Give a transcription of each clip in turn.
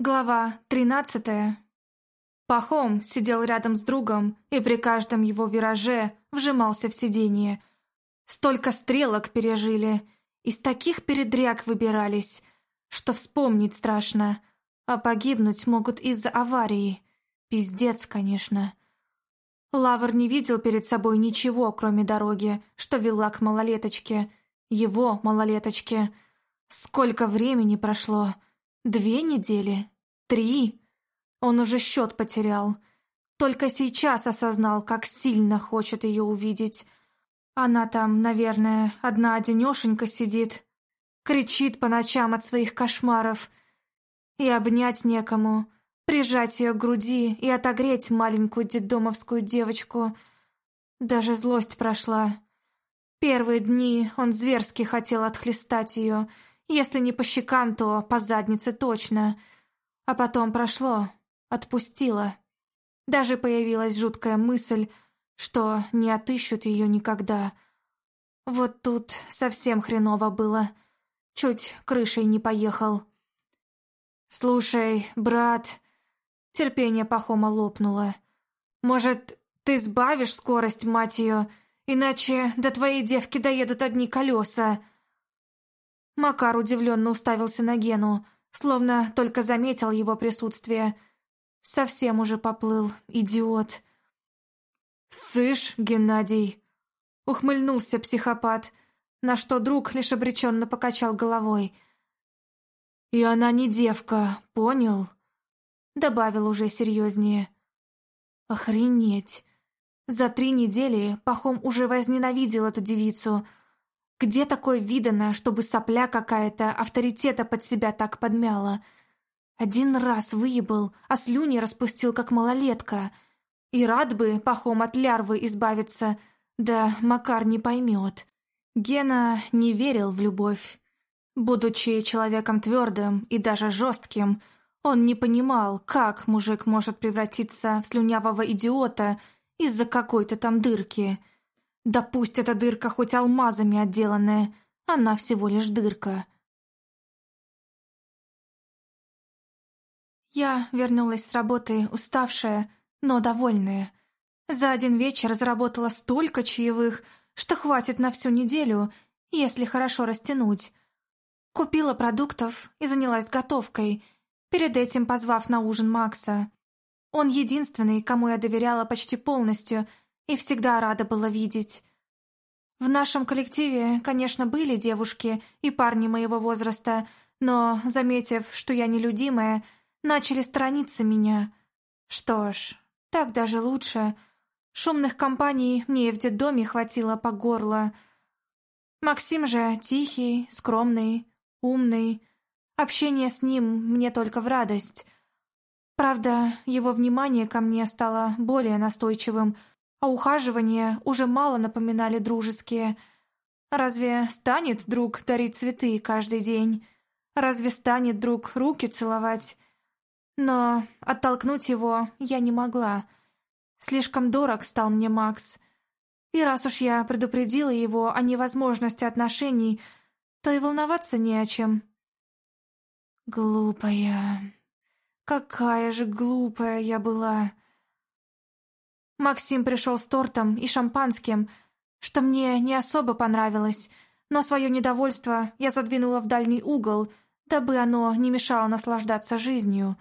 Глава тринадцатая. Пахом сидел рядом с другом и при каждом его вираже вжимался в сиденье. Столько стрелок пережили, из таких передряг выбирались, что вспомнить страшно, а погибнуть могут из-за аварии. Пиздец, конечно. Лавр не видел перед собой ничего, кроме дороги, что вела к малолеточке. Его малолеточке. Сколько времени прошло? Две недели? Три? Он уже счет потерял. Только сейчас осознал, как сильно хочет ее увидеть. Она там, наверное, одна-одинешенька сидит. Кричит по ночам от своих кошмаров. И обнять некому, прижать ее к груди и отогреть маленькую детдомовскую девочку. Даже злость прошла. Первые дни он зверски хотел отхлестать ее — если не по щекам, то по заднице точно. А потом прошло, отпустило. Даже появилась жуткая мысль, что не отыщут ее никогда. Вот тут совсем хреново было. Чуть крышей не поехал. «Слушай, брат...» Терпение Пахома лопнуло. «Может, ты сбавишь скорость, мать ее, иначе до твоей девки доедут одни колеса?» Макар удивленно уставился на Гену, словно только заметил его присутствие. Совсем уже поплыл, идиот. «Сышь, Геннадий!» — ухмыльнулся психопат, на что друг лишь обреченно покачал головой. «И она не девка, понял?» — добавил уже серьезнее. «Охренеть!» За три недели Пахом уже возненавидел эту девицу — где такое видано, чтобы сопля какая-то авторитета под себя так подмяла? Один раз выебал, а слюни распустил, как малолетка. И рад бы пахом от лярвы избавиться, да Макар не поймет. Гена не верил в любовь. Будучи человеком твердым и даже жестким, он не понимал, как мужик может превратиться в слюнявого идиота из-за какой-то там дырки – да пусть эта дырка хоть алмазами отделанная, она всего лишь дырка. Я вернулась с работы, уставшая, но довольная. За один вечер заработала столько чаевых, что хватит на всю неделю, если хорошо растянуть. Купила продуктов и занялась готовкой, перед этим позвав на ужин Макса. Он единственный, кому я доверяла почти полностью — и всегда рада была видеть. В нашем коллективе, конечно, были девушки и парни моего возраста, но, заметив, что я нелюдимая, начали сторониться меня. Что ж, так даже лучше. Шумных компаний мне в детдоме хватило по горло. Максим же тихий, скромный, умный. Общение с ним мне только в радость. Правда, его внимание ко мне стало более настойчивым, а ухаживания уже мало напоминали дружеские. Разве станет друг дарить цветы каждый день? Разве станет друг руки целовать? Но оттолкнуть его я не могла. Слишком дорог стал мне Макс. И раз уж я предупредила его о невозможности отношений, то и волноваться не о чем. Глупая. Какая же глупая я была. Максим пришел с тортом и шампанским, что мне не особо понравилось, но свое недовольство я задвинула в дальний угол, дабы оно не мешало наслаждаться жизнью.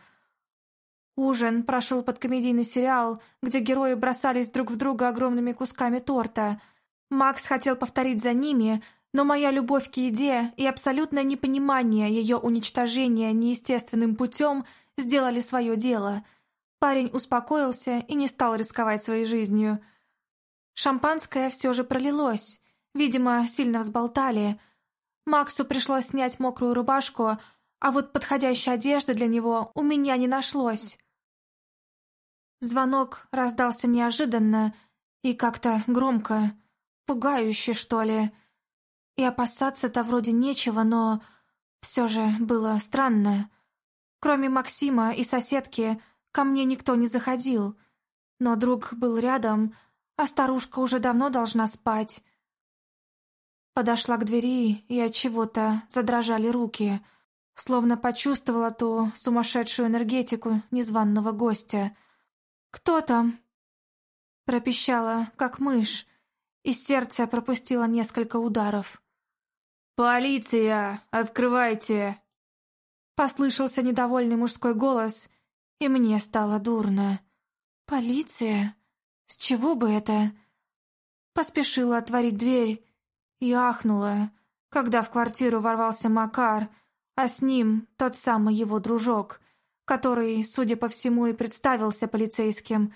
Ужин прошел под комедийный сериал, где герои бросались друг в друга огромными кусками торта. Макс хотел повторить за ними, но моя любовь к еде и абсолютное непонимание ее уничтожения неестественным путем сделали свое дело — Парень успокоился и не стал рисковать своей жизнью. Шампанское все же пролилось. Видимо, сильно взболтали. Максу пришлось снять мокрую рубашку, а вот подходящей одежды для него у меня не нашлось. Звонок раздался неожиданно и как-то громко, пугающе, что ли. И опасаться-то вроде нечего, но все же было странно. Кроме Максима и соседки, Ко мне никто не заходил, но друг был рядом, а старушка уже давно должна спать. Подошла к двери, и от чего-то задрожали руки. словно почувствовала ту сумасшедшую энергетику незваного гостя. «Кто там?» Пропищала, как мышь, и сердце пропустило несколько ударов. «Полиция! Открывайте!» Послышался недовольный мужской голос, и мне стало дурно. «Полиция? С чего бы это?» Поспешила отворить дверь и ахнула, когда в квартиру ворвался Макар, а с ним тот самый его дружок, который, судя по всему, и представился полицейским.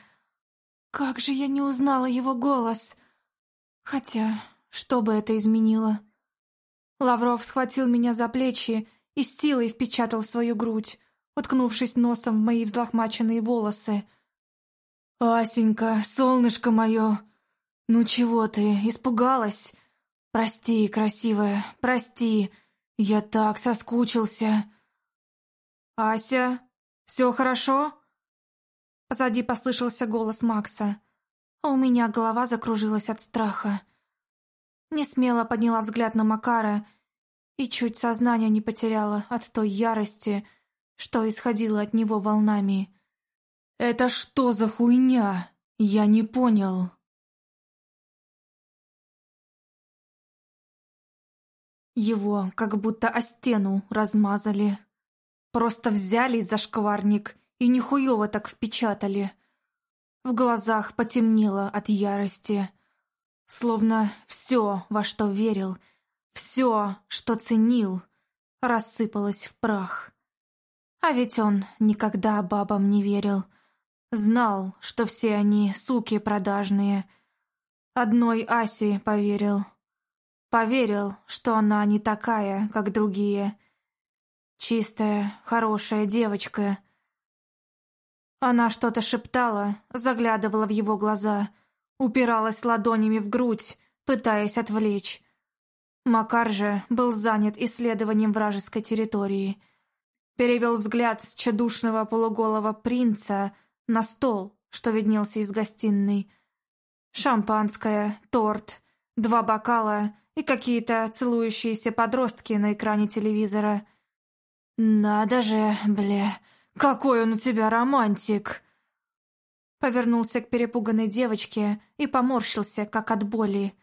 Как же я не узнала его голос! Хотя, что бы это изменило? Лавров схватил меня за плечи и с силой впечатал в свою грудь, уткнувшись носом в мои взлохмаченные волосы. «Асенька, солнышко мое! Ну чего ты, испугалась? Прости, красивая, прости, я так соскучился!» «Ася, все хорошо?» Позади послышался голос Макса, а у меня голова закружилась от страха. Не смело подняла взгляд на Макара и чуть сознание не потеряла от той ярости, что исходило от него волнами. «Это что за хуйня? Я не понял». Его как будто о стену размазали. Просто взяли за шкварник и нихуево так впечатали. В глазах потемнело от ярости. Словно все, во что верил, все, что ценил, рассыпалось в прах. А ведь он никогда бабам не верил. Знал, что все они суки продажные. Одной Асе поверил. Поверил, что она не такая, как другие. Чистая, хорошая девочка. Она что-то шептала, заглядывала в его глаза — упиралась ладонями в грудь, пытаясь отвлечь. Макар же был занят исследованием вражеской территории. Перевел взгляд с чадушного полуголого принца на стол, что виднелся из гостиной. Шампанское, торт, два бокала и какие-то целующиеся подростки на экране телевизора. «Надо же, бля, какой он у тебя романтик!» Повернулся к перепуганной девочке и поморщился, как от боли.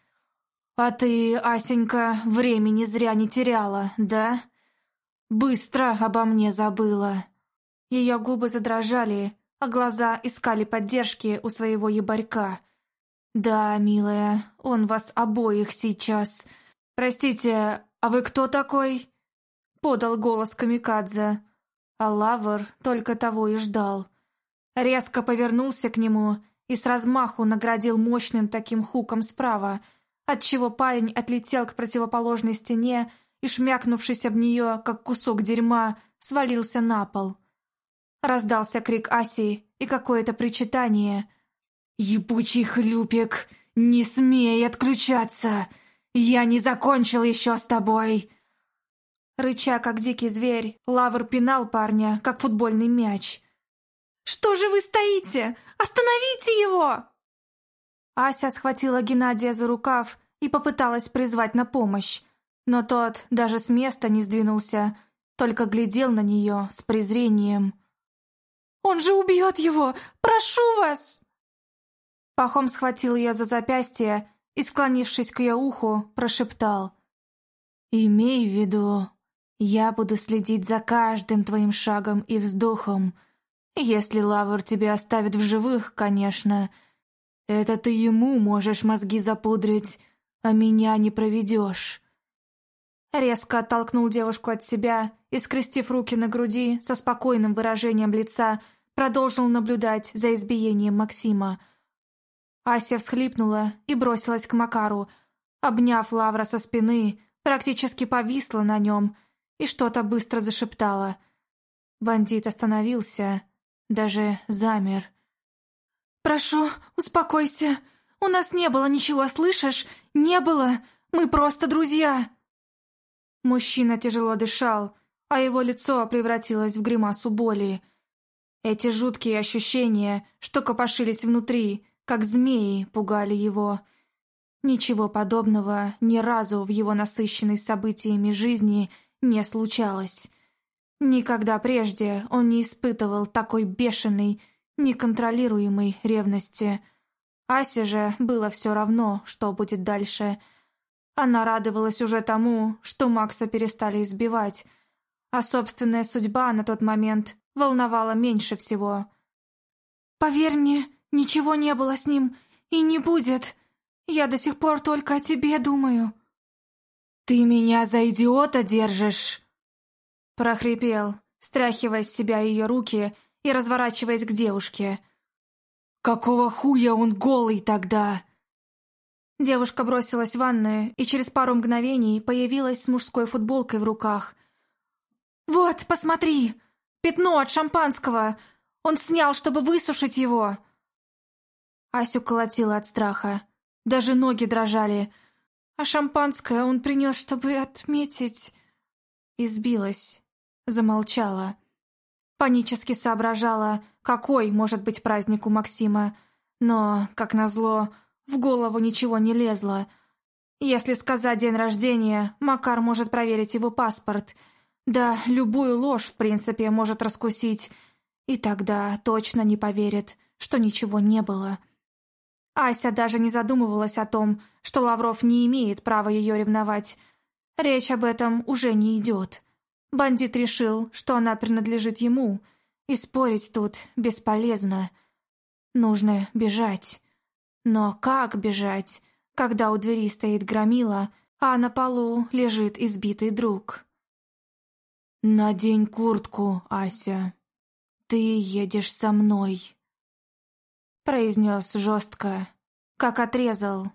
«А ты, Асенька, времени зря не теряла, да? Быстро обо мне забыла». Ее губы задрожали, а глаза искали поддержки у своего ебарька. «Да, милая, он вас обоих сейчас. Простите, а вы кто такой?» Подал голос Камикадзе, а Лавр только того и ждал – резко повернулся к нему и с размаху наградил мощным таким хуком справа, отчего парень отлетел к противоположной стене и, шмякнувшись об нее, как кусок дерьма, свалился на пол. Раздался крик Аси и какое-то причитание. «Ебучий хлюпик, не смей отключаться! Я не закончил еще с тобой!» Рыча, как дикий зверь, Лавр пинал парня, как футбольный мяч – «Что же вы стоите? Остановите его!» Ася схватила Геннадия за рукав и попыталась призвать на помощь, но тот даже с места не сдвинулся, только глядел на нее с презрением. «Он же убьет его! Прошу вас!» Пахом схватил ее за запястье и, склонившись к ее уху, прошептал. «Имей в виду, я буду следить за каждым твоим шагом и вздохом, если Лавр тебя оставит в живых, конечно. Это ты ему можешь мозги запудрить, а меня не проведешь. Резко оттолкнул девушку от себя и, скрестив руки на груди, со спокойным выражением лица, продолжил наблюдать за избиением Максима. Ася всхлипнула и бросилась к Макару. Обняв Лавра со спины, практически повисла на нем и что-то быстро зашептала. Бандит остановился даже замер. «Прошу, успокойся. У нас не было ничего, слышишь? Не было. Мы просто друзья». Мужчина тяжело дышал, а его лицо превратилось в гримасу боли. Эти жуткие ощущения, что копошились внутри, как змеи, пугали его. Ничего подобного ни разу в его насыщенной событиями жизни не случалось. Никогда прежде он не испытывал такой бешеной, неконтролируемой ревности. Асе же было все равно, что будет дальше. Она радовалась уже тому, что Макса перестали избивать, а собственная судьба на тот момент волновала меньше всего. «Поверь мне, ничего не было с ним и не будет. Я до сих пор только о тебе думаю». «Ты меня за идиота держишь?» прохрипел, стряхивая с себя ее руки и разворачиваясь к девушке. «Какого хуя он голый тогда?» Девушка бросилась в ванную и через пару мгновений появилась с мужской футболкой в руках. «Вот, посмотри! Пятно от шампанского! Он снял, чтобы высушить его!» Асю колотила от страха. Даже ноги дрожали. А шампанское он принес, чтобы отметить... Избилась замолчала. Панически соображала, какой может быть праздник у Максима, но, как назло, в голову ничего не лезло. Если сказать день рождения, Макар может проверить его паспорт. Да, любую ложь, в принципе, может раскусить. И тогда точно не поверит, что ничего не было. Ася даже не задумывалась о том, что Лавров не имеет права ее ревновать. Речь об этом уже не идет. Бандит решил, что она принадлежит ему, и спорить тут бесполезно. Нужно бежать. Но как бежать, когда у двери стоит громила, а на полу лежит избитый друг? «Надень куртку, Ася. Ты едешь со мной», — произнес жестко, как отрезал.